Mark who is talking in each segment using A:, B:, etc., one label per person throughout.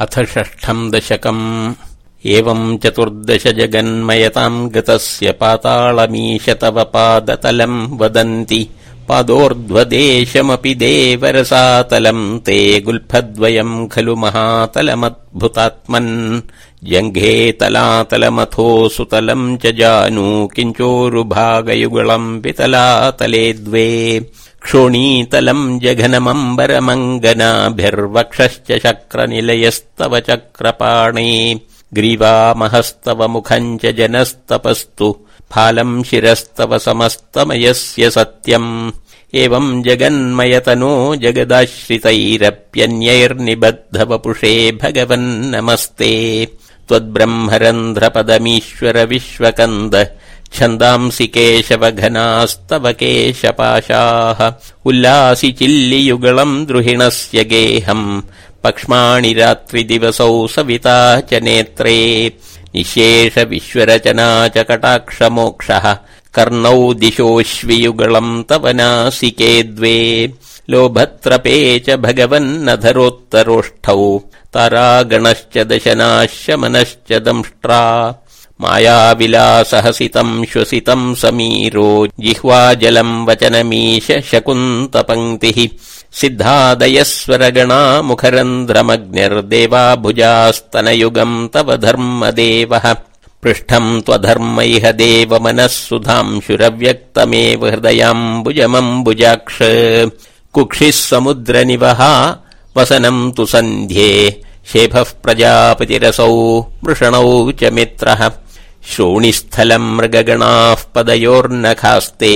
A: अथ षष्ठम् दशकम्। एवम् चतुर्दश जगन्मयताम् गतस्य पाताळमीश तव पादतलम् वदन्ति पादोर्ध्वदेशमपि देवरसातलम् ते गुल्फद्वयम् खलु महातलमद्भुतात्मन्। जङ्घे तलातलमथो सुतलम् च जानू किञ्चोरुभागयुगलम् वितलातले द्वे क्षोणीतलम् जघनमम्बरमङ्गनाभिर्वक्षश्च शक्रनिलयस्तव चक्रपाणे ग्रीवामहस्तव मुखम् च जनस्तपस्तु फालम् शिरस्तव समस्तमयस्य सत्यम्। एवम् जगन्मयतनो जगदाश्रितैरप्यन्यैर्निबद्धवपुषे भगवन् नमस्ते त्वद्ब्रह्मरन्ध्रपदमीश्वर विश्वकन्द छन्दांसि केशवघनास्तव केशपाशाः। उल्लासि चिल्लियुगलम् द्रुहिणस्य गेहम्। पक्ष्माणि रात्रिदिवसौ सविता च नेत्रे। निशेष विश्वरचना च कटाक्षमोक्षः। कर्णौ दिशोऽश्वियुगलम् तव नासिके द्वे। लोभत्रपे च भगवन्नधरोत्तरोष्ठौ। तारागणश्च दशनाशमनश्च दंष्ट्रा मायाविलासहसितम् श्वसितम् समीरो जिह्वाजलम् वचनमीश शकुन्तपङ्क्तिः। सिद्धादयस्वरगणा मुखरन्ध्रमग्निर्देवा भुजास्तनयुगम् तव धर्मदेवः। पृष्ठम् त्वधर्मैह देव मनः सुधांशुरव्यक्तमेव हृदयाम्बुजमम्बुजाक्ष। कुक्षिः समुद्रनिवहा वसनम् तु सन्ध्ये। शेफः प्रजापतिरसौ वृषणौ च मित्रः श्रोणिस्थलम् मृगगणाः पदयोर्नखास्ते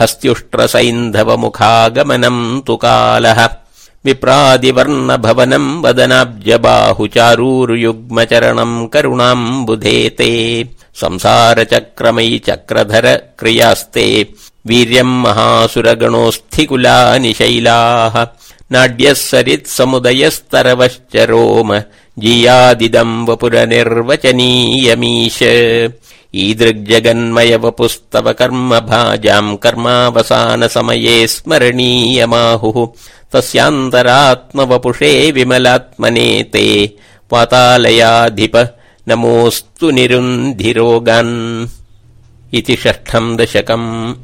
A: हस्त्युष्ट्रसैन्धवमुखागमनम् तु कालः। विप्रादिवर्णभवनम् वदनाब्जबाहुचारूर्युग्मचरणम् करुणाम् बुधेते संसारचक्रमयि चक्रधर क्रियास्ते वीर्यम् महासुरगणोऽस्थिकुलानि शैलाः नाड्यः सरित्समुदयस्तरवश्च रोम। जियादिदम् वपुरनिर्वचनीयमीश। ईदृग्जगन्मय वपुस्तव कर्म भाजाम् कर्मावसानसमये स्मरणीयमाहुः। तस्यान्तरात्मवपुषे विमलात्मने ते पातालयाधिप। नमोऽस्तु निरुन्धिरोगान्। इति षष्ठम् दशकम्